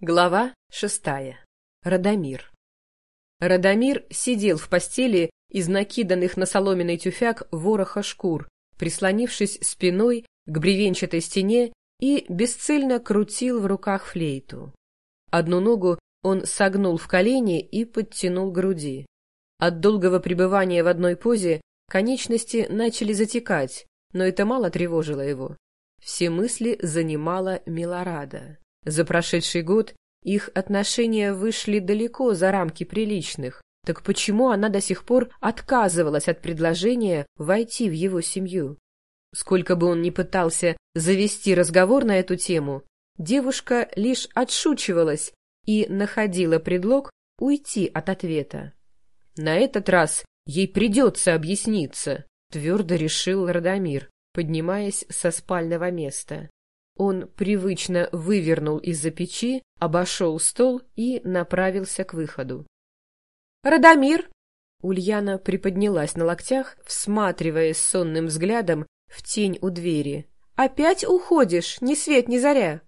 Глава шестая. Радомир. Радомир сидел в постели из накиданных на соломенный тюфяк вороха шкур, прислонившись спиной к бревенчатой стене и бесцельно крутил в руках флейту. Одну ногу он согнул в колени и подтянул груди. От долгого пребывания в одной позе конечности начали затекать, но это мало тревожило его. Все мысли занимала Милорада. За прошедший год их отношения вышли далеко за рамки приличных. Так почему она до сих пор отказывалась от предложения войти в его семью? Сколько бы он ни пытался завести разговор на эту тему, девушка лишь отшучивалась и находила предлог уйти от ответа. На этот раз ей придется объясниться, твердо решил Радомир, поднимаясь со спального места. Он привычно вывернул из-за печи, обошел стол и направился к выходу. «Радомир!» Ульяна приподнялась на локтях, всматриваясь сонным взглядом в тень у двери. «Опять уходишь, ни свет ни заря!»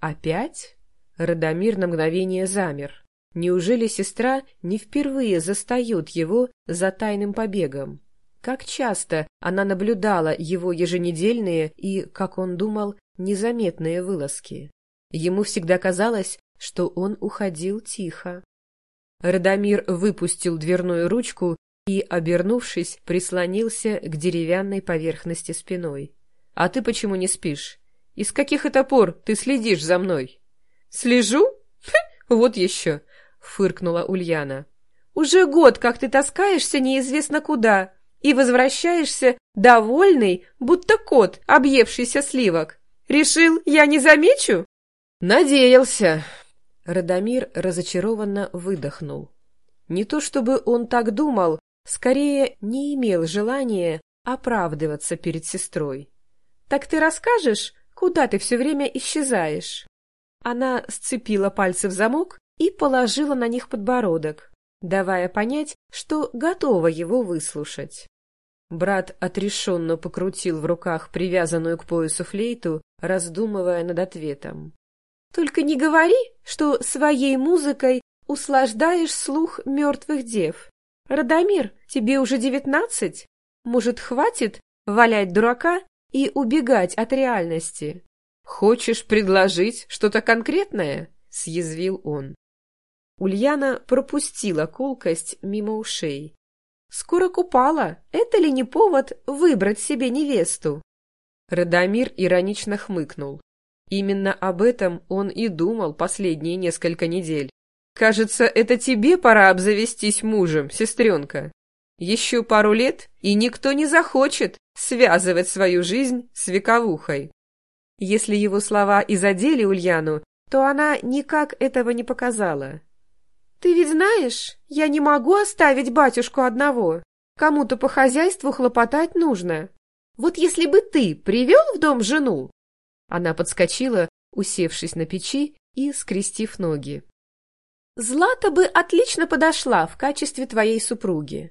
«Опять?» Радомир на мгновение замер. Неужели сестра не впервые застает его за тайным побегом? Как часто она наблюдала его еженедельные и, как он думал, незаметные вылазки. Ему всегда казалось, что он уходил тихо. Радомир выпустил дверную ручку и, обернувшись, прислонился к деревянной поверхности спиной. — А ты почему не спишь? Из каких это пор ты следишь за мной? — Слежу? вот еще! — фыркнула Ульяна. — Уже год, как ты таскаешься неизвестно куда и возвращаешься довольный, будто кот, объевшийся сливок. Решил, я не замечу? Надеялся. Радомир разочарованно выдохнул. Не то чтобы он так думал, скорее не имел желания оправдываться перед сестрой. «Так ты расскажешь, куда ты все время исчезаешь?» Она сцепила пальцы в замок и положила на них подбородок, давая понять, что готова его выслушать. Брат отрешенно покрутил в руках привязанную к поясу флейту, раздумывая над ответом. «Только не говори, что своей музыкой услаждаешь слух мертвых дев. Радомир, тебе уже девятнадцать? Может, хватит валять дурака и убегать от реальности?» «Хочешь предложить что-то конкретное?» — съязвил он. Ульяна пропустила колкость мимо ушей. Скоро купала. Это ли не повод выбрать себе невесту? Радомир иронично хмыкнул. Именно об этом он и думал последние несколько недель. Кажется, это тебе пора обзавестись мужем, сестренка. Еще пару лет, и никто не захочет связывать свою жизнь с вековухой. Если его слова и задели Ульяну, то она никак этого не показала. «Ты ведь знаешь, я не могу оставить батюшку одного. Кому-то по хозяйству хлопотать нужно. Вот если бы ты привел в дом жену...» Она подскочила, усевшись на печи и скрестив ноги. «Злата бы отлично подошла в качестве твоей супруги.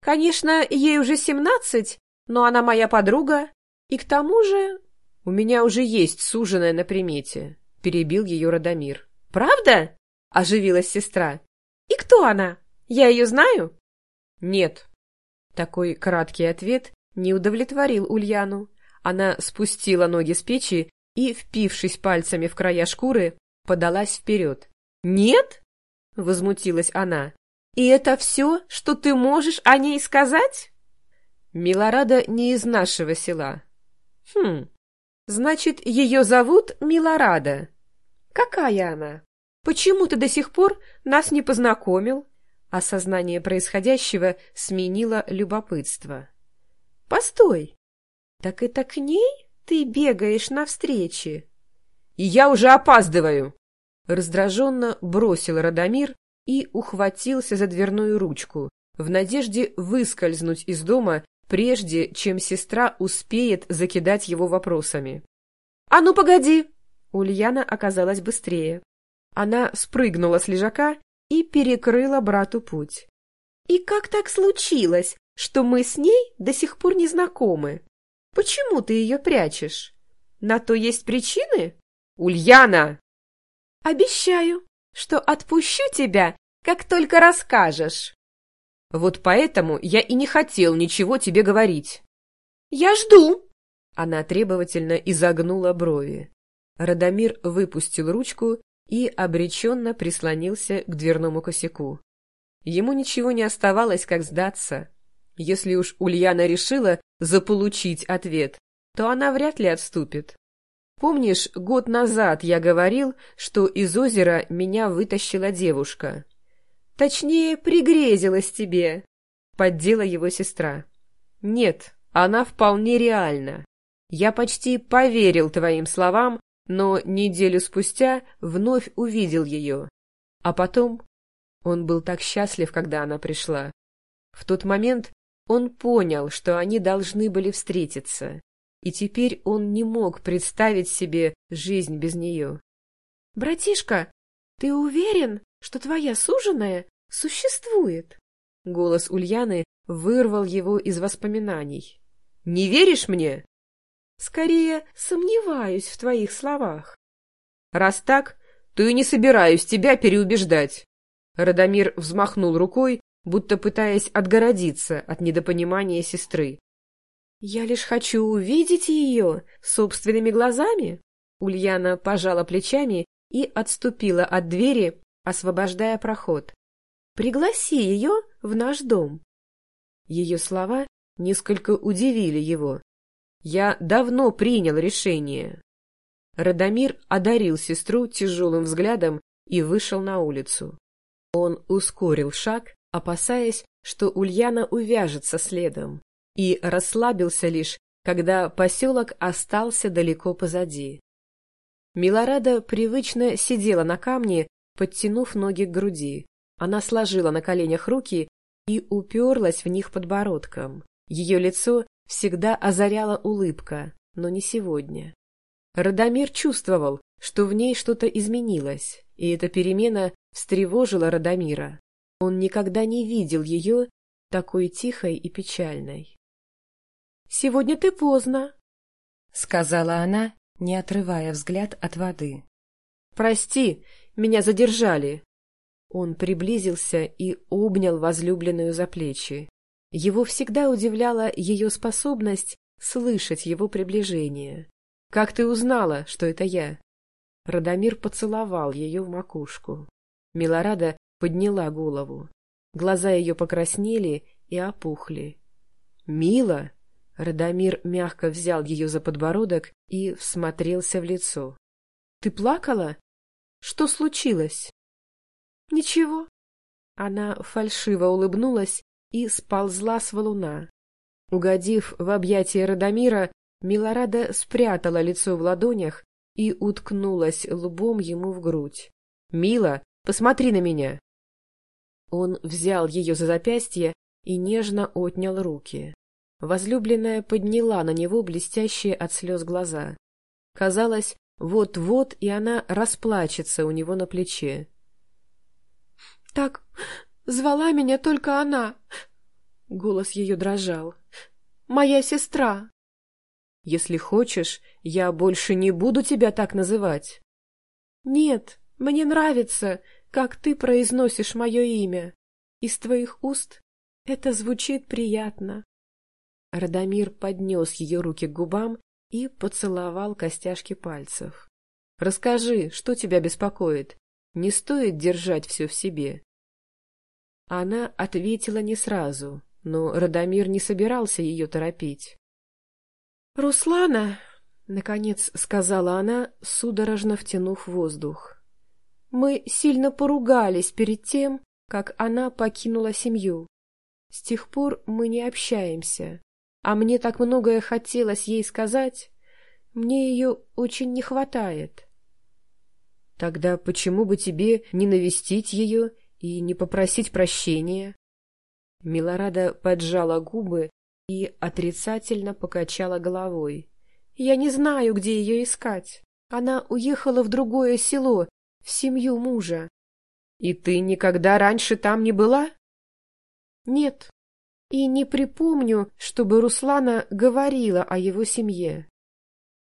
Конечно, ей уже семнадцать, но она моя подруга, и к тому же...» «У меня уже есть суженая на примете», — перебил ее Радомир. «Правда?» — оживилась сестра. «И кто она? Я ее знаю?» «Нет». Такой краткий ответ не удовлетворил Ульяну. Она спустила ноги с печи и, впившись пальцами в края шкуры, подалась вперед. «Нет?» — возмутилась она. «И это все, что ты можешь о ней сказать?» «Милорада не из нашего села». «Хм, значит, ее зовут Милорада. Какая она?» Почему ты до сих пор нас не познакомил? Осознание происходящего сменило любопытство. Постой. Так это к ней ты бегаешь навстречу? И я уже опаздываю. Раздраженно бросил Радомир и ухватился за дверную ручку, в надежде выскользнуть из дома, прежде чем сестра успеет закидать его вопросами. «А ну, погоди!» Ульяна оказалась быстрее. Она спрыгнула с лежака и перекрыла брату путь. «И как так случилось, что мы с ней до сих пор не знакомы? Почему ты ее прячешь? На то есть причины?» «Ульяна!» Обещаю, что отпущу тебя, как только расскажешь. Вот поэтому я и не хотел ничего тебе говорить. Я жду. Она требовательно изогнула брови. Радомир выпустил ручку и обреченно прислонился к дверному косяку. Ему ничего не оставалось, как сдаться. Если уж Ульяна решила заполучить ответ, то она вряд ли отступит. Помнишь, год назад я говорил, что из озера меня вытащила девушка? Точнее, пригрезилась тебе, — поддела его сестра. Нет, она вполне реальна. Я почти поверил твоим словам, но неделю спустя вновь увидел ее. А потом он был так счастлив, когда она пришла. В тот момент он понял, что они должны были встретиться и теперь он не мог представить себе жизнь без нее. — Братишка, ты уверен, что твоя суженая существует? Голос Ульяны вырвал его из воспоминаний. — Не веришь мне? — Скорее, сомневаюсь в твоих словах. — Раз так, то и не собираюсь тебя переубеждать. Радомир взмахнул рукой, будто пытаясь отгородиться от недопонимания сестры. «Я лишь хочу увидеть ее собственными глазами!» Ульяна пожала плечами и отступила от двери, освобождая проход. «Пригласи ее в наш дом!» Ее слова несколько удивили его. «Я давно принял решение!» Радомир одарил сестру тяжелым взглядом и вышел на улицу. Он ускорил шаг, опасаясь, что Ульяна увяжется следом и расслабился лишь, когда поселок остался далеко позади. Милорада привычно сидела на камне, подтянув ноги к груди. Она сложила на коленях руки и уперлась в них подбородком. Ее лицо всегда озаряла улыбка, но не сегодня. Радомир чувствовал, что в ней что-то изменилось, и эта перемена встревожила Радомира. Он никогда не видел ее такой тихой и печальной. Сегодня ты поздно, — сказала она, не отрывая взгляд от воды. — Прости, меня задержали. Он приблизился и обнял возлюбленную за плечи. Его всегда удивляла ее способность слышать его приближение. — Как ты узнала, что это я? Радомир поцеловал ее в макушку. Милорада подняла голову. Глаза ее покраснели и опухли. — Мила! Радомир мягко взял ее за подбородок и всмотрелся в лицо. — Ты плакала? Что случилось? — Ничего. Она фальшиво улыбнулась и сползла с валуна. Угодив в объятия Радомира, Милорада спрятала лицо в ладонях и уткнулась лбом ему в грудь. — Мила, посмотри на меня! Он взял ее за запястье и нежно отнял руки. Возлюбленная подняла на него блестящие от слез глаза. Казалось, вот-вот и она расплачется у него на плече. — Так звала меня только она. Голос ее дрожал. — Моя сестра. — Если хочешь, я больше не буду тебя так называть. — Нет, мне нравится, как ты произносишь мое имя. Из твоих уст это звучит приятно. Радомир поднес ее руки к губам и поцеловал костяшки пальцев. — Расскажи, что тебя беспокоит? Не стоит держать все в себе. Она ответила не сразу, но Радомир не собирался ее торопить. — Руслана, — наконец сказала она, судорожно втянув воздух, — мы сильно поругались перед тем, как она покинула семью. С тех пор мы не общаемся. А мне так многое хотелось ей сказать. Мне ее очень не хватает. Тогда почему бы тебе не навестить ее и не попросить прощения? Милорада поджала губы и отрицательно покачала головой. Я не знаю, где ее искать. Она уехала в другое село, в семью мужа. И ты никогда раньше там не была? Нет, и не припомню, чтобы Руслана говорила о его семье.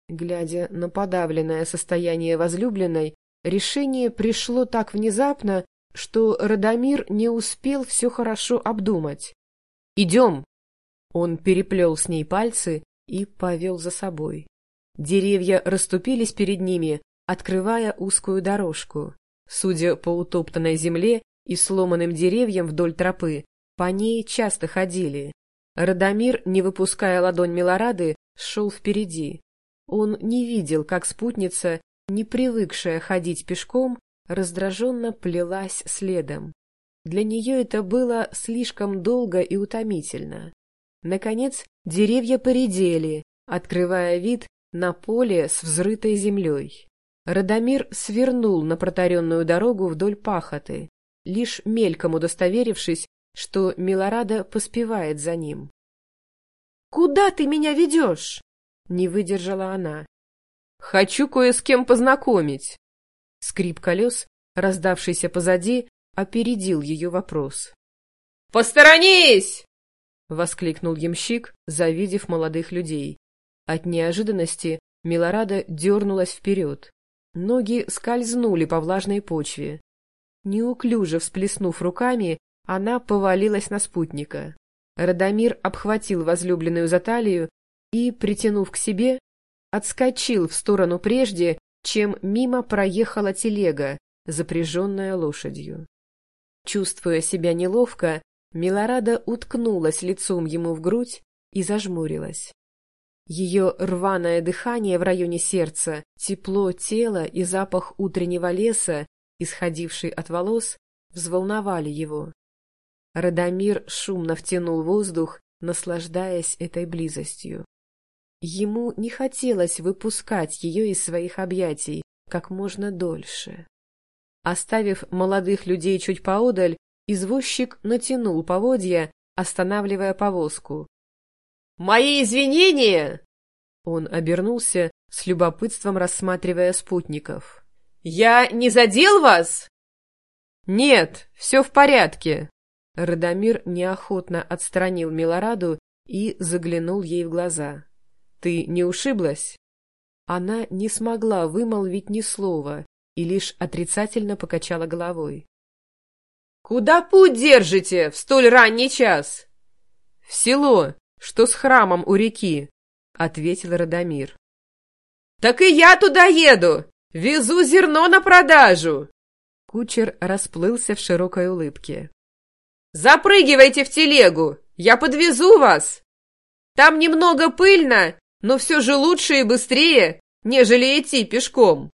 Глядя на подавленное состояние возлюбленной, Решение пришло так внезапно, что Радомир не успел все хорошо обдумать. «Идем!» Он переплел с ней пальцы и повел за собой. Деревья расступились перед ними, открывая узкую дорожку. Судя по утоптанной земле и сломанным деревьям вдоль тропы, по ней часто ходили. Радомир, не выпуская ладонь Милорады, шел впереди. Он не видел, как спутница, не привыкшая ходить пешком, раздраженно плелась следом. Для нее это было слишком долго и утомительно. Наконец, деревья поредели, открывая вид на поле с взрытой землей. Радомир свернул на протаренную дорогу вдоль пахоты, лишь мельком удостоверившись, что Милорада поспевает за ним. «Куда ты меня ведешь?» — не выдержала она. «Хочу кое с кем познакомить». Скрип колес, раздавшийся позади, опередил ее вопрос. «Посторонись!» — воскликнул ямщик, завидев молодых людей. От неожиданности Милорада дернулась вперед. Ноги скользнули по влажной почве. Неуклюже всплеснув руками, она повалилась на спутника. Радомир обхватил возлюбленную за талию и, притянув к себе, отскочил в сторону прежде, чем мимо проехала телега, запряженная лошадью. Чувствуя себя неловко, Милорада уткнулась лицом ему в грудь и зажмурилась. Ее рваное дыхание в районе сердца, тепло тела и запах утреннего леса, исходивший от волос, взволновали его. Радомир шумно втянул воздух, наслаждаясь этой близостью. Ему не хотелось выпускать ее из своих объятий как можно дольше. Оставив молодых людей чуть поодаль, извозчик натянул поводья, останавливая повозку. «Мои извинения!» Он обернулся, с любопытством рассматривая спутников. «Я не задел вас?» «Нет, все в порядке», Радомир неохотно отстранил Милораду и заглянул ей в глаза. «Ты не ушиблась?» Она не смогла вымолвить ни слова и лишь отрицательно покачала головой. «Куда путь держите в столь ранний час?» «В село, что с храмом у реки», — ответил Радомир. «Так и я туда еду! Везу зерно на продажу!» Кучер расплылся в широкой улыбке. Запрыгивайте в телегу, я подвезу вас. Там немного пыльно, но все же лучше и быстрее, нежели идти пешком.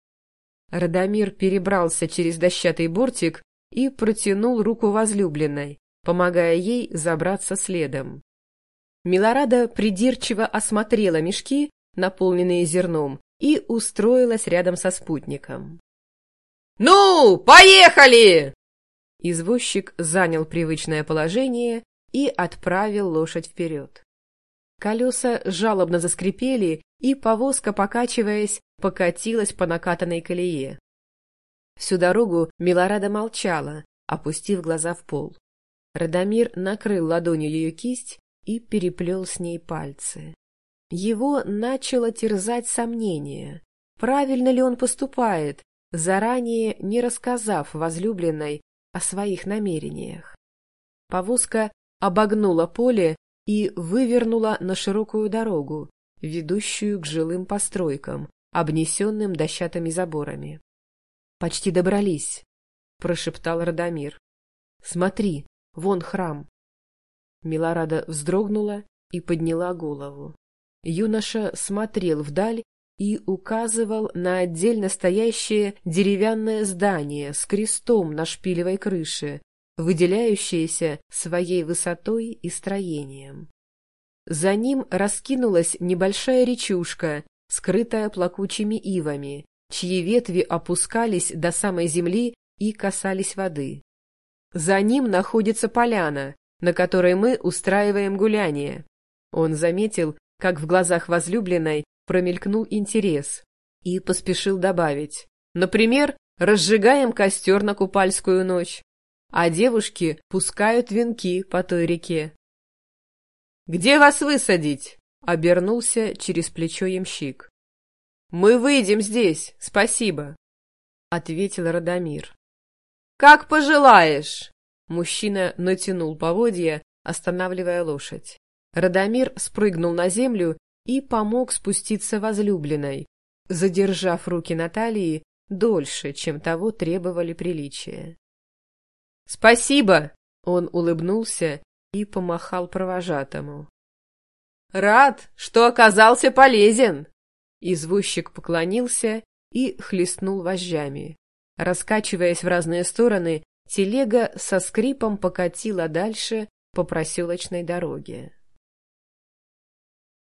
Радомир перебрался через дощатый бортик и протянул руку возлюбленной, помогая ей забраться следом. Милорада придирчиво осмотрела мешки, наполненные зерном, и устроилась рядом со спутником. «Ну, поехали!» Извозчик занял привычное положение и отправил лошадь вперед. Колеса жалобно заскрипели, и повозка, покачиваясь, покатилась по накатанной колее. Всю дорогу Милорада молчала, опустив глаза в пол. Радомир накрыл ладонью ее кисть и переплел с ней пальцы. Его начало терзать сомнение. Правильно ли он поступает, заранее не рассказав возлюбленной о своих намерениях. Повозка обогнула поле и вывернула на широкую дорогу, ведущую к жилым постройкам, обнесенным дощатыми заборами. — Почти добрались, — прошептал Радомир. — Смотри, вон храм. Милорада вздрогнула и подняла голову. Юноша смотрел вдаль и указывал на отдельно стоящее деревянное здание с крестом на шпилевой крыше, выделяющееся своей высотой и строением. За ним раскинулась небольшая речушка, скрытая плакучими ивами, чьи ветви опускались до самой земли и касались воды. За ним находится поляна, на которой мы устраиваем гуляние. Он заметил, как в глазах возлюбленной промелькнул интерес и поспешил добавить. Например, разжигаем костер на купальскую ночь, а девушки пускают венки по той реке. «Где вас высадить?» — обернулся через плечо ямщик. «Мы выйдем здесь, спасибо». ответил Радомир. «Как пожелаешь!» Мужчина натянул поводья, останавливая лошадь. Радомир спрыгнул на землю и помог спуститься возлюбленной, задержав руки Натальи дольше, чем того требовали приличия. «Спасибо!» — он улыбнулся и помахал провожатому. «Рад, что оказался полезен!» Извозчик поклонился и хлестнул вожжами. Раскачиваясь в разные стороны, телега со скрипом покатила дальше по проселочной дороге.